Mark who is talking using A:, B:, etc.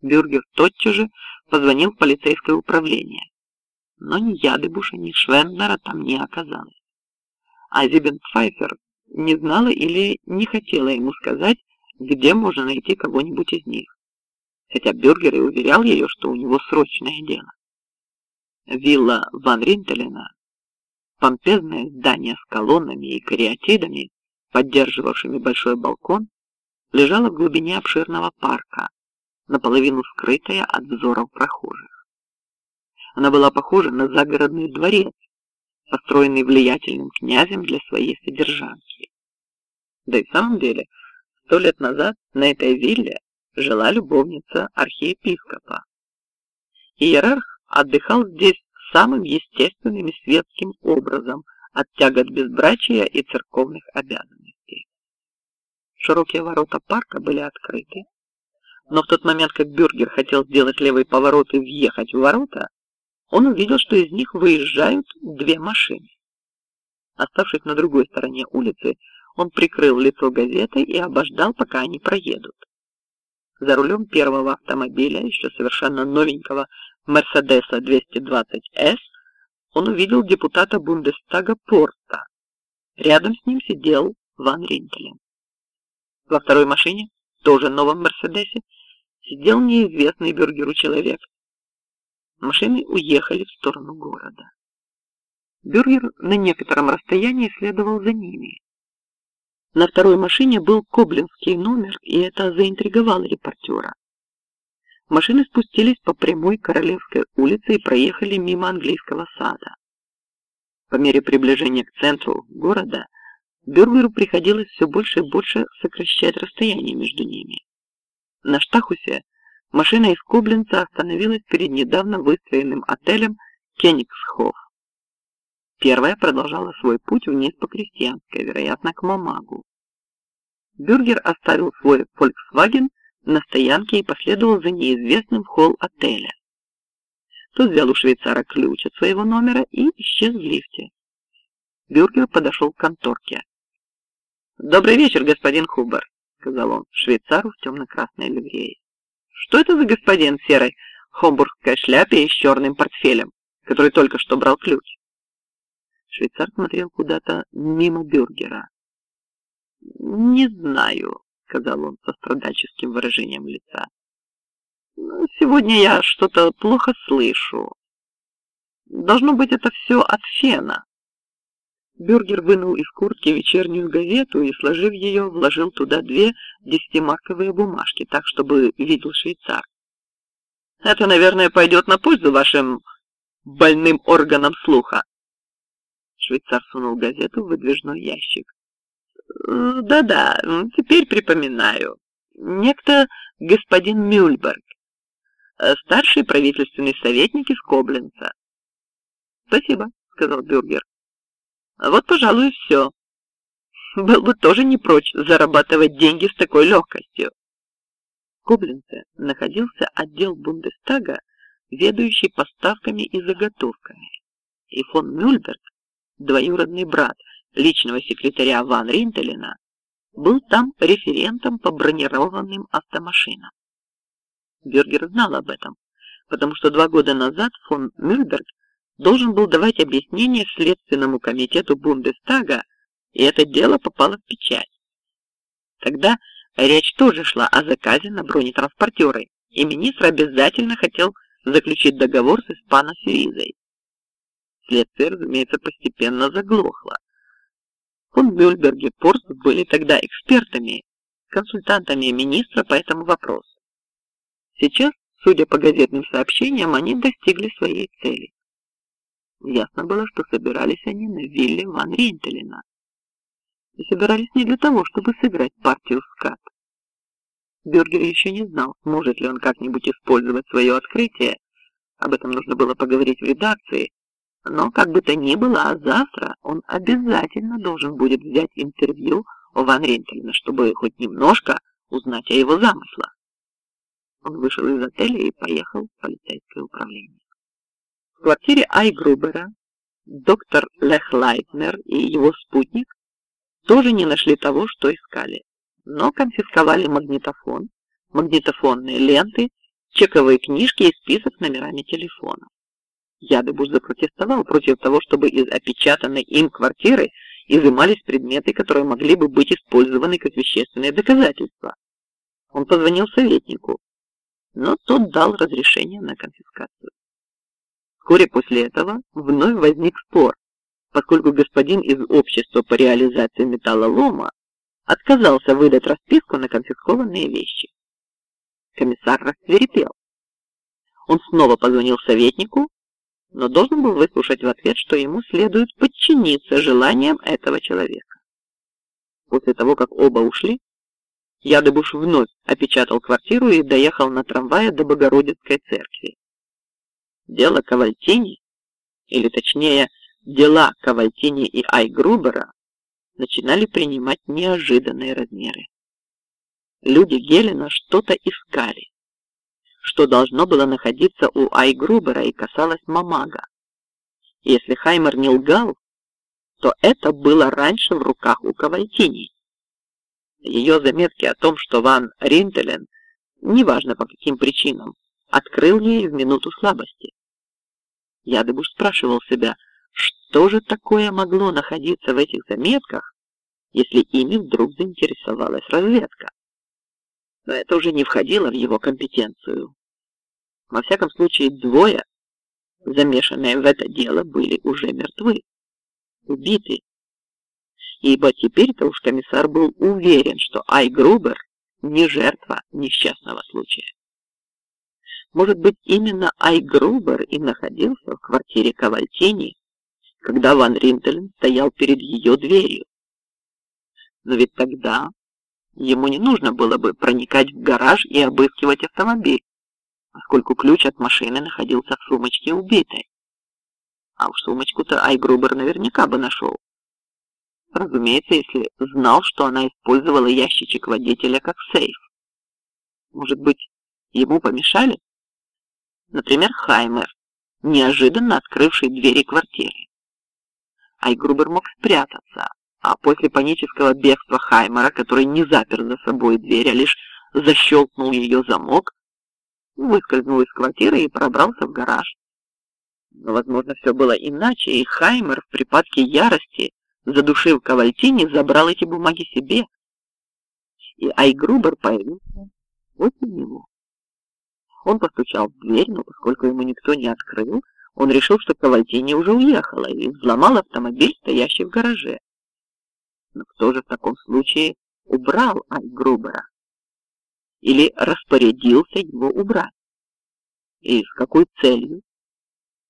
A: Бюргер тотчас же позвонил в полицейское управление. Но ни Ядыбуша, ни Швенднера там не оказалось. А Зибенпфайфер не знала или не хотела ему сказать, где можно найти кого-нибудь из них. Хотя Бюргер и уверял ее, что у него срочное дело. Вилла Ван Ринтелена, помпезное здание с колоннами и кариатидами, поддерживавшими большой балкон, лежала в глубине обширного парка, наполовину скрытая от взоров прохожих. Она была похожа на загородный дворец, построенный влиятельным князем для своей содержанки. Да и в самом деле, сто лет назад на этой вилле жила любовница архиепископа. Иерарх отдыхал здесь самым естественным и светским образом от тягот безбрачия и церковных обязанностей. Широкие ворота парка были открыты, но в тот момент, как Бюргер хотел сделать левый поворот и въехать в ворота, он увидел, что из них выезжают две машины. Оставшись на другой стороне улицы, он прикрыл лицо газетой и обождал, пока они проедут. За рулем первого автомобиля, еще совершенно новенького Мерседеса 220С, он увидел депутата Бундестага Порта. Рядом с ним сидел Ван Ринтелен. Во второй машине, тоже новом Мерседесе, сидел неизвестный бюргеру человек. Машины уехали в сторону города. Бюргер на некотором расстоянии следовал за ними. На второй машине был коблинский номер, и это заинтриговало репортера. Машины спустились по прямой Королевской улице и проехали мимо английского сада. По мере приближения к центру города Бюргеру приходилось все больше и больше сокращать расстояние между ними. На Штахусе машина из Коблинца остановилась перед недавно выстроенным отелем Кенигсхоф. Первая продолжала свой путь вниз по Крестьянской, вероятно, к Мамагу. Бюргер оставил свой Volkswagen на стоянке и последовал за неизвестным в холл отеля. Тот взял у швейцара ключ от своего номера и исчез в лифте. Бюргер подошел к конторке. «Добрый вечер, господин Хубер», — сказал он швейцару в темно-красной ливрее. «Что это за господин в серой хомбургской шляпе и с черным портфелем, который только что брал ключ?» Швейцар смотрел куда-то мимо бюргера. «Не знаю», — сказал он со страдальческим выражением лица. «Сегодня я что-то плохо слышу. Должно быть, это все от фена». Бюргер вынул из куртки вечернюю газету и, сложив ее, вложил туда две десятимарковые бумажки, так, чтобы видел швейцар. «Это, наверное, пойдет на пользу вашим больным органам слуха», Швейцар сунул газету в выдвижной ящик. «Да-да, теперь припоминаю. Некто господин Мюльберг, старший правительственный советник из Коблинца». «Спасибо», — сказал Бюргер. «Вот, пожалуй, все. Был бы тоже не прочь зарабатывать деньги с такой легкостью». В Коблинце находился отдел Бундестага, ведущий поставками и заготовками, и фон Мюльберг двоюродный брат личного секретаря Ван Ринтелена, был там референтом по бронированным автомашинам. Бюргер знал об этом, потому что два года назад фон Мюльберг должен был давать объяснение Следственному комитету Бундестага, и это дело попало в печать. Тогда речь тоже шла о заказе на бронетранспортеры, и министр обязательно хотел заключить договор с Испано-Сюизой. Следствие, разумеется, постепенно заглохло. Фон Бюльберг и Порст были тогда экспертами, консультантами министра по этому вопросу. Сейчас, судя по газетным сообщениям, они достигли своей цели. Ясно было, что собирались они на вилле Ван Ринтелена. И собирались не для того, чтобы сыграть партию скат. Бюргер еще не знал, сможет ли он как-нибудь использовать свое открытие. Об этом нужно было поговорить в редакции, но как бы то ни было, а завтра он обязательно должен будет взять интервью у Ван Рентгена, чтобы хоть немножко узнать о его замыслах. Он вышел из отеля и поехал в полицейское управление. В квартире Ай Грубера доктор Лех Лайтнер и его спутник тоже не нашли того, что искали, но конфисковали магнитофон, магнитофонные ленты, чековые книжки и список с номерами телефона. Ядыбуш запротестовал против того, чтобы из опечатанной им квартиры изымались предметы, которые могли бы быть использованы как вещественные доказательства. Он позвонил советнику, но тот дал разрешение на конфискацию. Вскоре после этого вновь возник спор, поскольку господин из общества по реализации металлолома отказался выдать расписку на конфискованные вещи. Комиссар рассверепел. Он снова позвонил советнику, но должен был выслушать в ответ, что ему следует подчиниться желаниям этого человека. После того, как оба ушли, Ядыбуш вновь опечатал квартиру и доехал на трамвае до Богородицкой церкви. Дело Кавальтини, или точнее, дела Кавальтини и Айгрубера начинали принимать неожиданные размеры. Люди Гелена что-то искали, что должно было находиться у Айгрубера и касалось Мамага. Если Хаймер не лгал, то это было раньше в руках у Кавальтини. Ее заметки о том, что Ван Ринтелен, неважно по каким причинам, открыл ей в минуту слабости. Ядыбуш спрашивал себя, что же такое могло находиться в этих заметках, если ими вдруг заинтересовалась разведка? Но это уже не входило в его компетенцию. Во всяком случае, двое, замешанные в это дело, были уже мертвы, убиты. Ибо теперь-то уж комиссар был уверен, что Ай Грубер не жертва несчастного случая. Может быть, именно Ай Грубер и находился в квартире Кавальтини, когда Ван Ринтелен стоял перед ее дверью. Но ведь тогда ему не нужно было бы проникать в гараж и обыскивать автомобиль, поскольку ключ от машины находился в сумочке убитой. А уж сумочку-то Айгрубер наверняка бы нашел. Разумеется, если знал, что она использовала ящичек водителя как сейф. Может быть, ему помешали? Например, Хаймер, неожиданно открывший двери квартиры. Айгрубер мог спрятаться, а после панического бегства Хаймера, который не запер за собой дверь, а лишь защелкнул ее замок, выскользнул из квартиры и пробрался в гараж. Но, возможно, все было иначе, и Хаймер в припадке ярости, задушив Кавальтини, забрал эти бумаги себе. И Айгрубер появился после него. Он постучал в дверь, но поскольку ему никто не открыл, он решил, что Кавальтини уже уехала, и взломал автомобиль, стоящий в гараже. Но кто же в таком случае убрал Айгрубера? Или распорядился его убрать? И с какой целью?